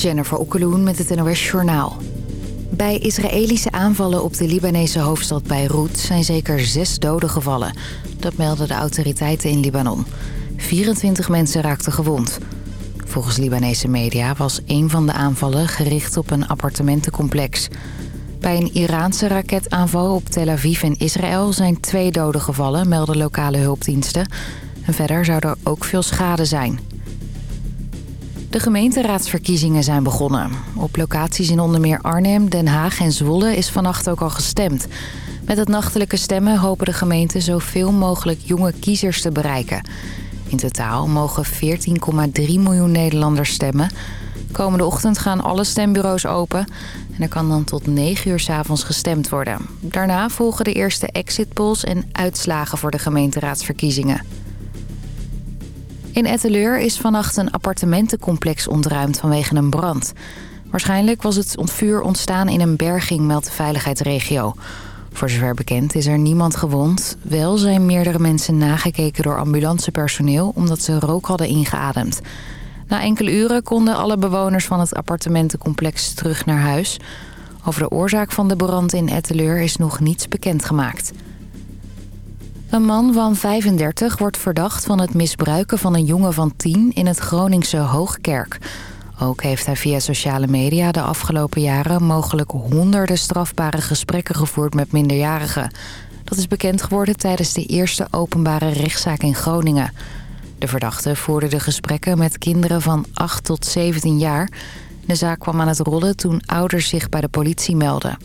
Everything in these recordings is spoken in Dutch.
Jennifer Okkeloen met het NOS Journaal. Bij Israëlische aanvallen op de Libanese hoofdstad Beirut zijn zeker zes doden gevallen. Dat melden de autoriteiten in Libanon. 24 mensen raakten gewond. Volgens Libanese media was een van de aanvallen gericht op een appartementencomplex. Bij een Iraanse raketaanval op Tel Aviv en Israël zijn twee doden gevallen, melden lokale hulpdiensten. En verder zou er ook veel schade zijn. De gemeenteraadsverkiezingen zijn begonnen. Op locaties in onder meer Arnhem, Den Haag en Zwolle is vannacht ook al gestemd. Met het nachtelijke stemmen hopen de gemeenten zoveel mogelijk jonge kiezers te bereiken. In totaal mogen 14,3 miljoen Nederlanders stemmen. Komende ochtend gaan alle stembureaus open. En er kan dan tot 9 uur s avonds gestemd worden. Daarna volgen de eerste exit polls en uitslagen voor de gemeenteraadsverkiezingen. In Etteleur is vannacht een appartementencomplex ontruimd vanwege een brand. Waarschijnlijk was het vuur ontstaan in een berging, meldt de veiligheidsregio. Voor zover bekend is er niemand gewond. Wel zijn meerdere mensen nagekeken door ambulancepersoneel... omdat ze rook hadden ingeademd. Na enkele uren konden alle bewoners van het appartementencomplex terug naar huis. Over de oorzaak van de brand in Etteleur is nog niets bekendgemaakt. Een man van 35 wordt verdacht van het misbruiken van een jongen van 10 in het Groningse Hoogkerk. Ook heeft hij via sociale media de afgelopen jaren mogelijk honderden strafbare gesprekken gevoerd met minderjarigen. Dat is bekend geworden tijdens de eerste openbare rechtszaak in Groningen. De verdachte voerde de gesprekken met kinderen van 8 tot 17 jaar. De zaak kwam aan het rollen toen ouders zich bij de politie meldden.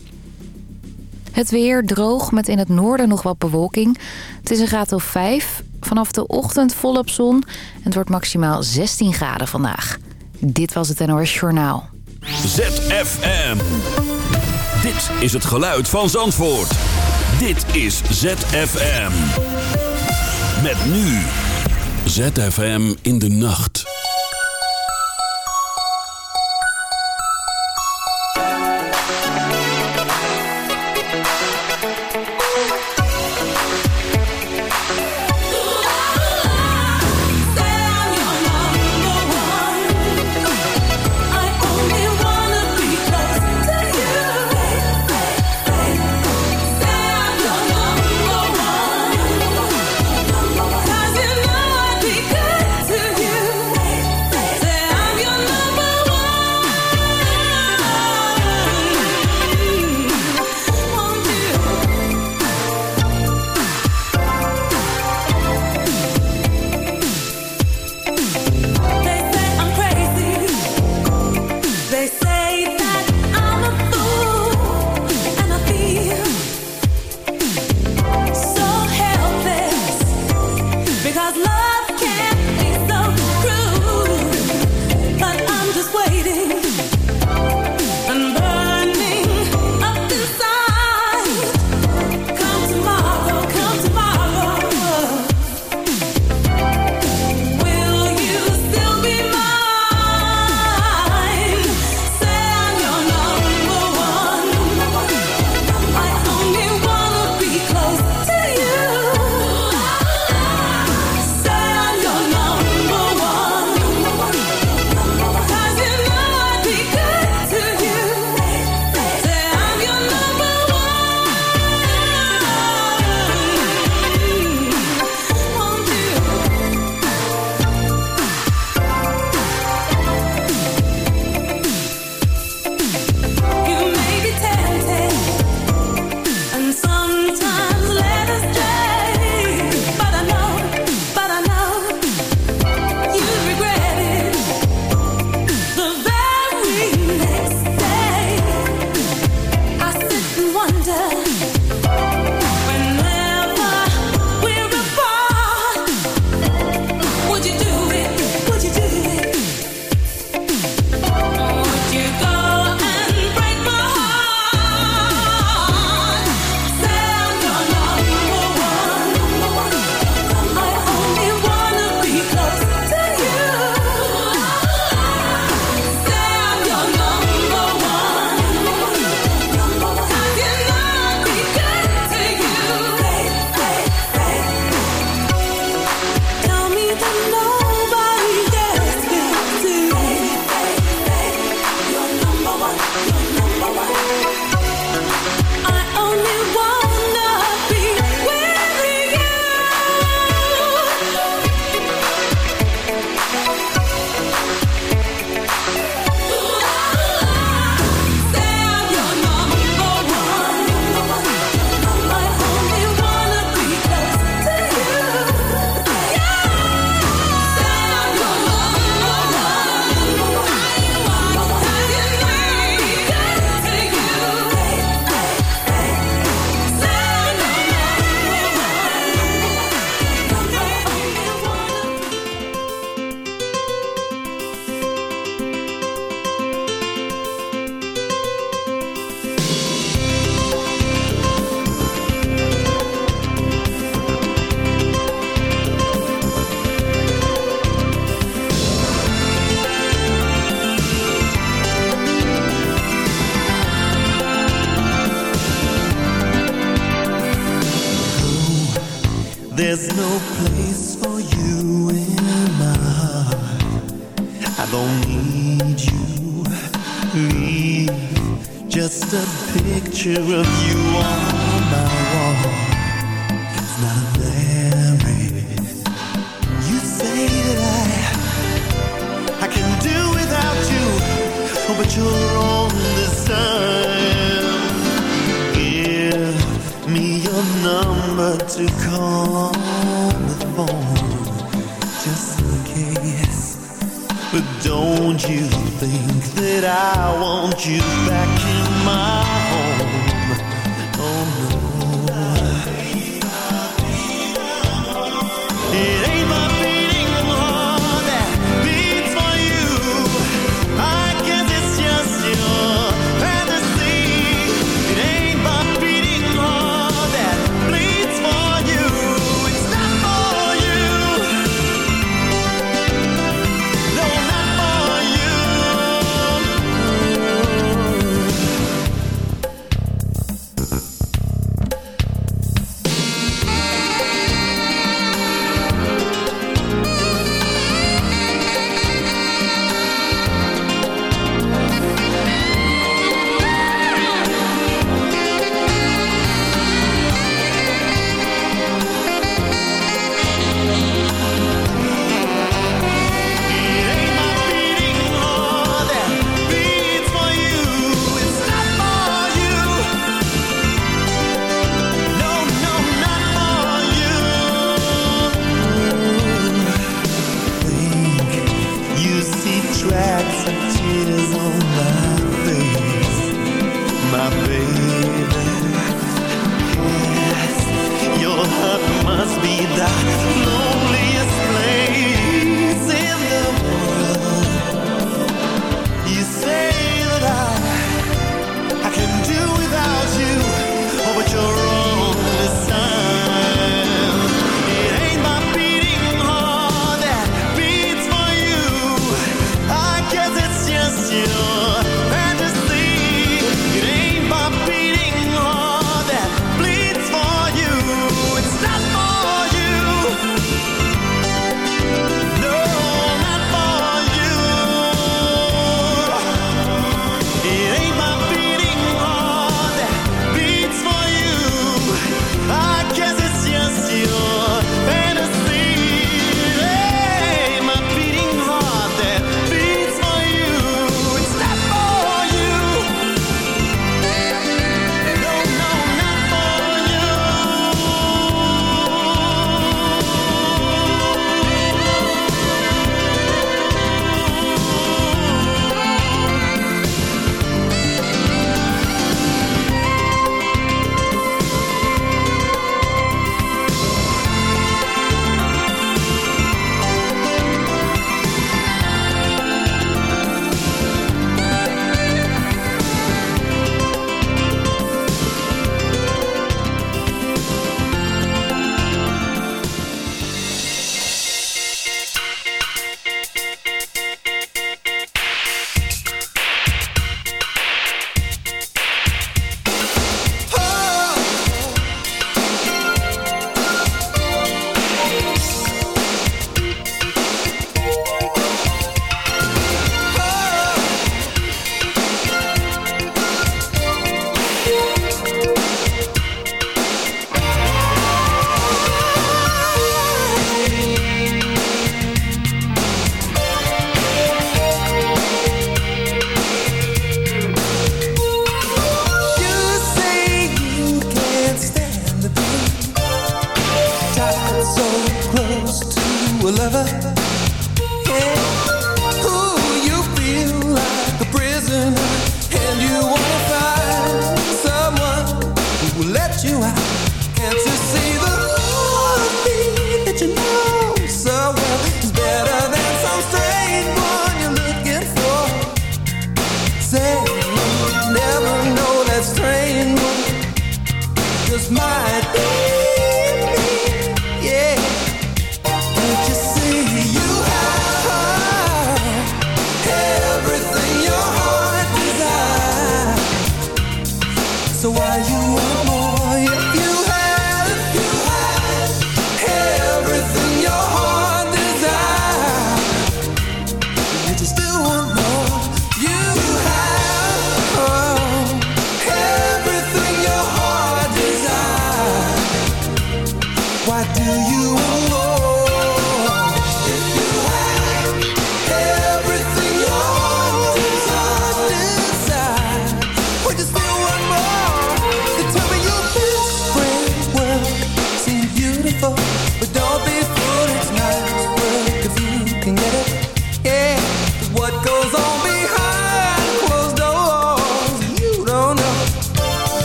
Het weer droog met in het noorden nog wat bewolking. Het is een graad of 5. Vanaf de ochtend volop zon. En het wordt maximaal 16 graden vandaag. Dit was het NOS Journaal. ZFM. Dit is het geluid van Zandvoort. Dit is ZFM. Met nu. ZFM in de nacht.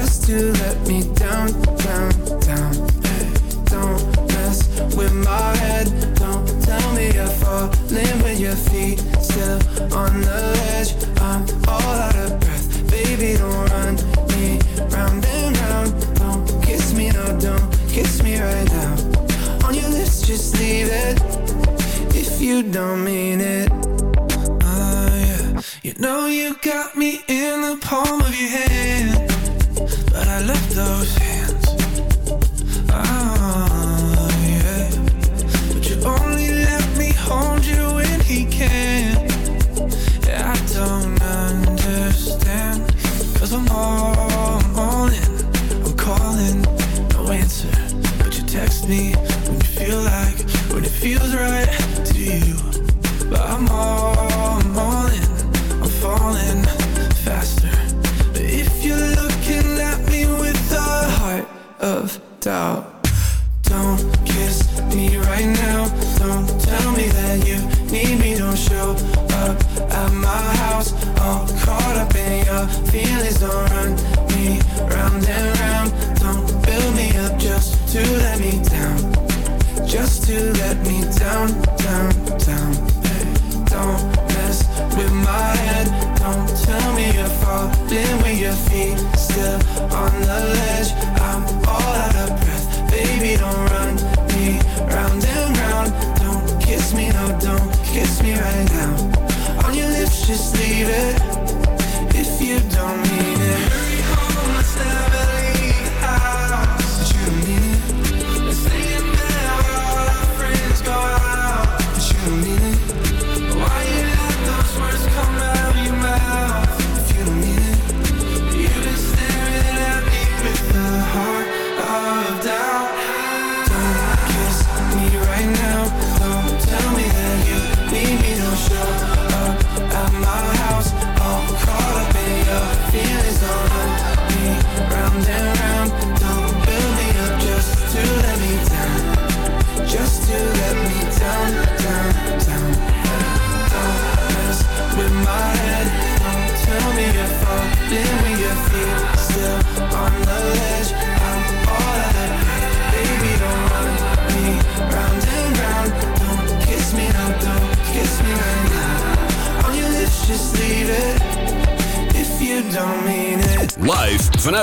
just to let me down, down, down. Hey, don't mess with my head. Don't tell me you're falling with your feet still on the ledge. I'm all out of breath, baby. Don't run me round and round. Don't kiss me, no, don't kiss me right now. On your lips, just leave it if you don't mean it. Ah, yeah. You know you got me in the palm of your hand but I left those hands. Oh, yeah. But you only let me hold you when he can. Yeah, I don't understand. Cause I'm all, I'm all in. I'm calling, no answer. But you text me when you feel like, when it feels right to you. But I'm all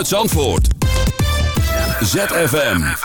Zandvoort. ZFM.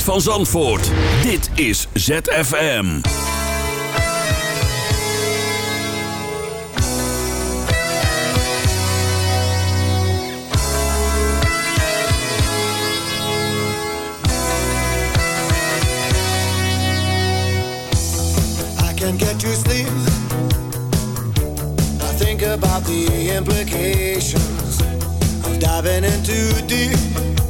geluid van Zandvoort. Dit is ZFM. I can get you sleep. I think about the implications of diving into deep.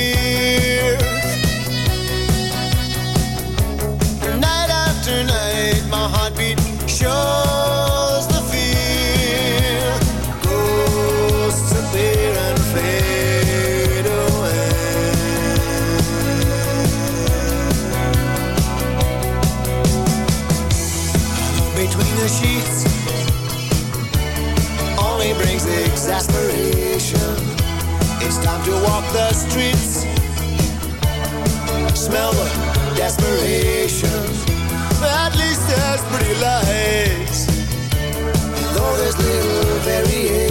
smell of desperation. At least there's pretty lights, though there's little variation.